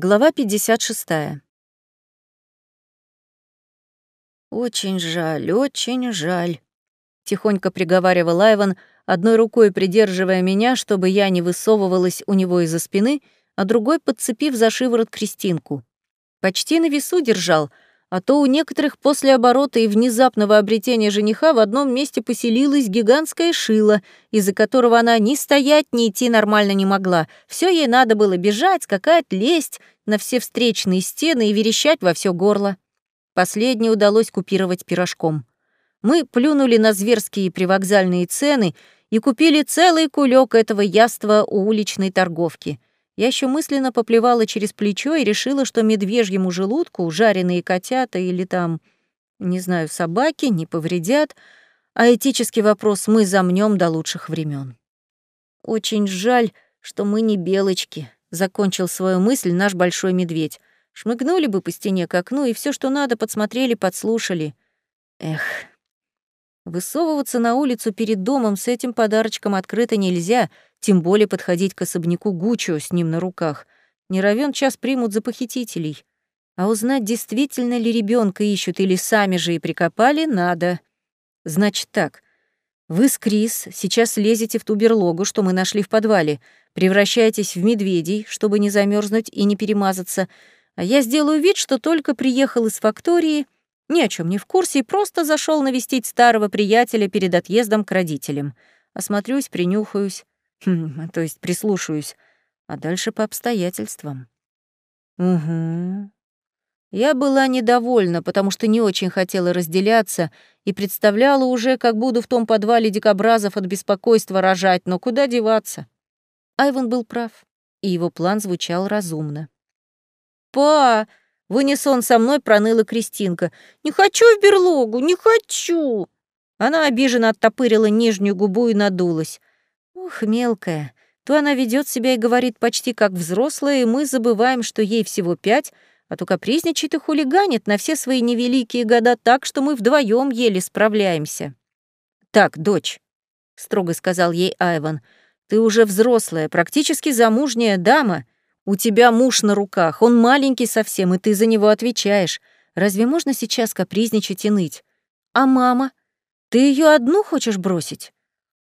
Глава 56. «Очень жаль, очень жаль», — тихонько приговаривал Айван, одной рукой придерживая меня, чтобы я не высовывалась у него из-за спины, а другой подцепив за шиворот Кристинку. Почти на весу держал — а то у некоторых после оборота и внезапного обретения жениха в одном месте поселилась гигантская шила, из-за которого она ни стоять, ни идти нормально не могла. Все ей надо было бежать, скакать, лезть на все встречные стены и верещать во все горло. Последнее удалось купировать пирожком. Мы плюнули на зверские привокзальные цены и купили целый кулек этого яства у уличной торговки — я еще мысленно поплевала через плечо и решила, что медвежьему желудку жареные котята или там, не знаю, собаки не повредят, а этический вопрос мы замнем до лучших времен. Очень жаль, что мы не белочки, закончил свою мысль наш большой медведь. Шмыгнули бы по стене к окну и все, что надо, подсмотрели, подслушали. Эх, высовываться на улицу перед домом с этим подарочком открыто нельзя — тем более подходить к особняку Гуччо с ним на руках. Не равен час примут за похитителей. А узнать, действительно ли ребенка ищут или сами же и прикопали, надо. Значит так, вы с Крис сейчас лезете в ту берлогу, что мы нашли в подвале, превращаетесь в медведей, чтобы не замерзнуть и не перемазаться, а я сделаю вид, что только приехал из фактории, ни о чем не в курсе и просто зашел навестить старого приятеля перед отъездом к родителям. Осмотрюсь, принюхаюсь. Хм, то есть прислушаюсь, а дальше по обстоятельствам. Угу. Я была недовольна, потому что не очень хотела разделяться и представляла уже, как буду в том подвале дикобразов от беспокойства рожать, но куда деваться? Айван был прав, и его план звучал разумно. «Па!» — в унисон со мной проныла Кристинка. «Не хочу в берлогу, не хочу!» Она обиженно оттопырила нижнюю губу и надулась. Ух, мелкая. То она ведет себя и говорит почти как взрослая, и мы забываем, что ей всего пять, а то капризничает и хулиганит на все свои невеликие года так, что мы вдвоем еле справляемся. «Так, дочь», — строго сказал ей Айван, — «ты уже взрослая, практически замужняя дама. У тебя муж на руках, он маленький совсем, и ты за него отвечаешь. Разве можно сейчас капризничать и ныть? А мама? Ты ее одну хочешь бросить?»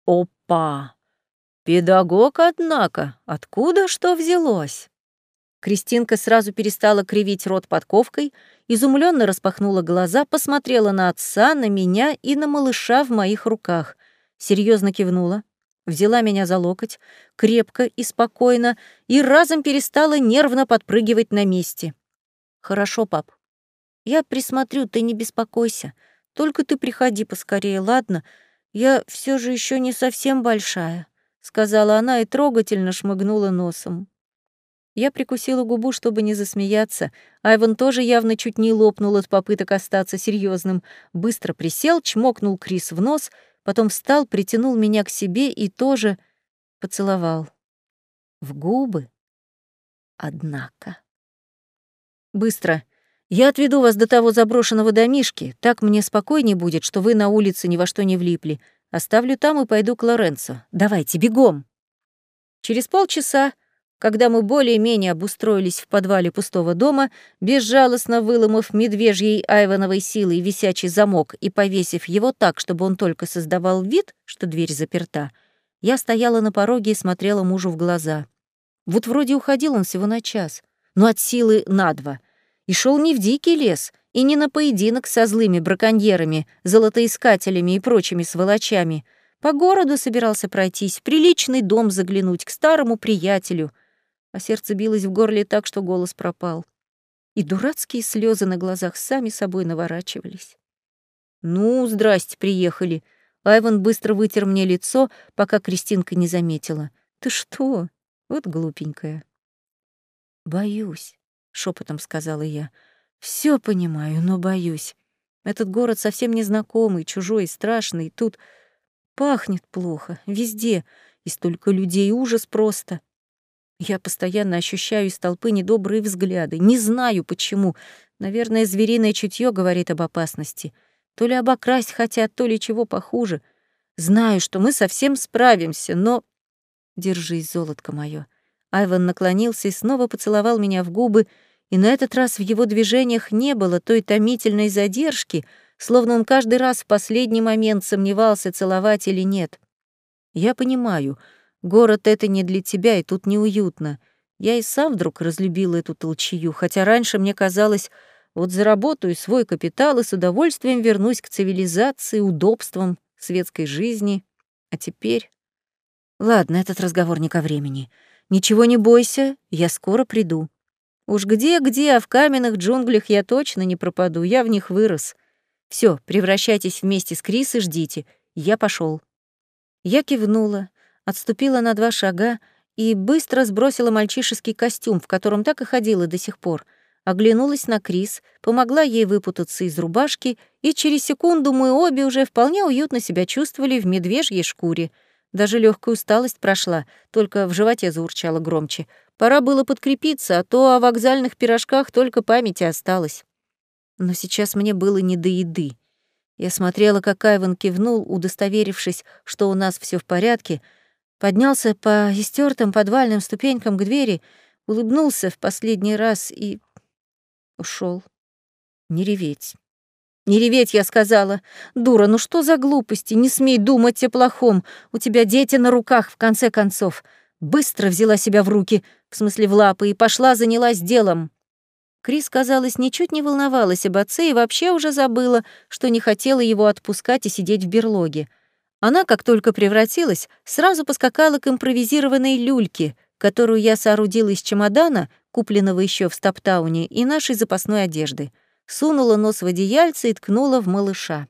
«Опа!» Педагог, однако, откуда что взялось? Кристинка сразу перестала кривить рот подковкой, изумленно распахнула глаза, посмотрела на отца, на меня и на малыша в моих руках. Серьезно кивнула, взяла меня за локоть, крепко и спокойно, и разом перестала нервно подпрыгивать на месте. «Хорошо, пап. Я присмотрю, ты не беспокойся. Только ты приходи поскорее, ладно? Я все же еще не совсем большая» сказала она и трогательно шмыгнула носом. Я прикусила губу, чтобы не засмеяться. Айван тоже явно чуть не лопнул от попыток остаться серьезным. Быстро присел, чмокнул Крис в нос, потом встал, притянул меня к себе и тоже поцеловал. В губы. Однако. Быстро. Я отведу вас до того заброшенного домишки. Так мне спокойнее будет, что вы на улице ни во что не влипли. Оставлю там и пойду к Лоренцо. Давайте, бегом!» Через полчаса, когда мы более-менее обустроились в подвале пустого дома, безжалостно выломав медвежьей айвановой силой висячий замок и повесив его так, чтобы он только создавал вид, что дверь заперта, я стояла на пороге и смотрела мужу в глаза. Вот вроде уходил он всего на час, но от силы на два. И шел не в дикий лес — и не на поединок со злыми браконьерами, золотоискателями и прочими сволочами. По городу собирался пройтись, в приличный дом заглянуть, к старому приятелю. А сердце билось в горле так, что голос пропал. И дурацкие слезы на глазах сами собой наворачивались. «Ну, здрасте, приехали». Айван быстро вытер мне лицо, пока Кристинка не заметила. «Ты что? Вот глупенькая». «Боюсь», — шепотом сказала я. Все понимаю, но боюсь. Этот город совсем незнакомый, чужой, страшный. Тут пахнет плохо, везде. И столько людей, ужас просто. Я постоянно ощущаю из толпы недобрые взгляды. Не знаю, почему. Наверное, звериное чутье говорит об опасности. То ли обокрасть хотят, то ли чего похуже. Знаю, что мы совсем справимся, но... Держись, золотко мое. Айван наклонился и снова поцеловал меня в губы, и на этот раз в его движениях не было той томительной задержки, словно он каждый раз в последний момент сомневался, целовать или нет. Я понимаю, город — это не для тебя, и тут неуютно. Я и сам вдруг разлюбил эту толчью, хотя раньше мне казалось, вот заработаю свой капитал и с удовольствием вернусь к цивилизации, удобствам светской жизни. А теперь... Ладно, этот разговор не ко времени. Ничего не бойся, я скоро приду. Уж где-где, а в каменных джунглях я точно не пропаду, я в них вырос. Все, превращайтесь вместе с Крис и ждите. Я пошел. Я кивнула, отступила на два шага и быстро сбросила мальчишеский костюм, в котором так и ходила до сих пор — оглянулась на Крис, помогла ей выпутаться из рубашки, и через секунду мы обе уже вполне уютно себя чувствовали в медвежьей шкуре. Даже легкая усталость прошла, только в животе заурчало громче. Пора было подкрепиться, а то о вокзальных пирожках только памяти осталось. Но сейчас мне было не до еды. Я смотрела, как Айван кивнул, удостоверившись, что у нас все в порядке, поднялся по истертым подвальным ступенькам к двери, улыбнулся в последний раз и Ушел. Не реветь. Не реветь, я сказала. Дура, ну что за глупости? Не смей думать о плохом. У тебя дети на руках, в конце концов. Быстро взяла себя в руки, в смысле в лапы, и пошла занялась делом. Крис, казалось, ничуть не волновалась об отце и вообще уже забыла, что не хотела его отпускать и сидеть в берлоге. Она, как только превратилась, сразу поскакала к импровизированной люльке, которую я соорудила из чемодана, купленного еще в Стаптауне, и нашей запасной одежды. Сунула нос в одеяльце и ткнула в малыша.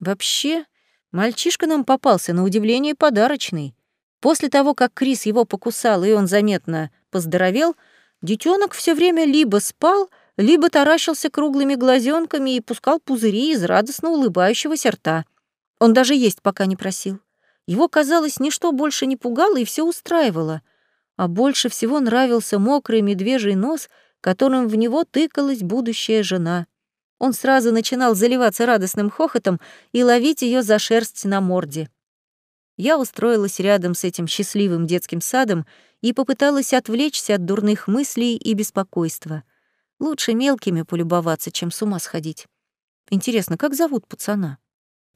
Вообще, мальчишка нам попался, на удивление, подарочный. После того, как Крис его покусал, и он заметно поздоровел, детенок все время либо спал, либо таращился круглыми глазенками и пускал пузыри из радостно улыбающегося рта. Он даже есть пока не просил. Его, казалось, ничто больше не пугало и все устраивало — а больше всего нравился мокрый медвежий нос, которым в него тыкалась будущая жена. Он сразу начинал заливаться радостным хохотом и ловить ее за шерсть на морде. Я устроилась рядом с этим счастливым детским садом и попыталась отвлечься от дурных мыслей и беспокойства. Лучше мелкими полюбоваться, чем с ума сходить. Интересно, как зовут пацана?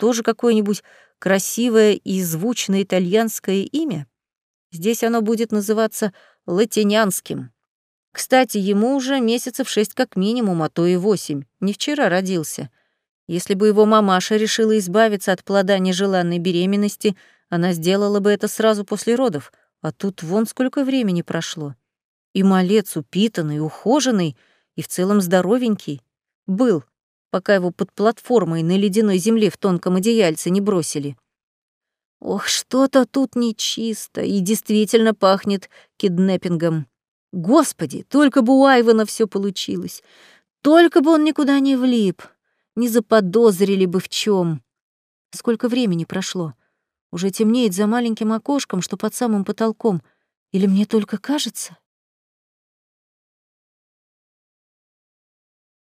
Тоже какое-нибудь красивое и звучное итальянское имя? Здесь оно будет называться латинянским. Кстати, ему уже месяцев шесть как минимум, а то и восемь. Не вчера родился. Если бы его мамаша решила избавиться от плода нежеланной беременности, она сделала бы это сразу после родов, а тут вон сколько времени прошло. И малец упитанный, ухоженный и в целом здоровенький. Был, пока его под платформой на ледяной земле в тонком одеяльце не бросили. Ох, что-то тут нечисто и действительно пахнет киднеппингом. Господи, только бы у Айвана все получилось. Только бы он никуда не влип. Не заподозрили бы в чем. Сколько времени прошло? Уже темнеет за маленьким окошком, что под самым потолком. Или мне только кажется?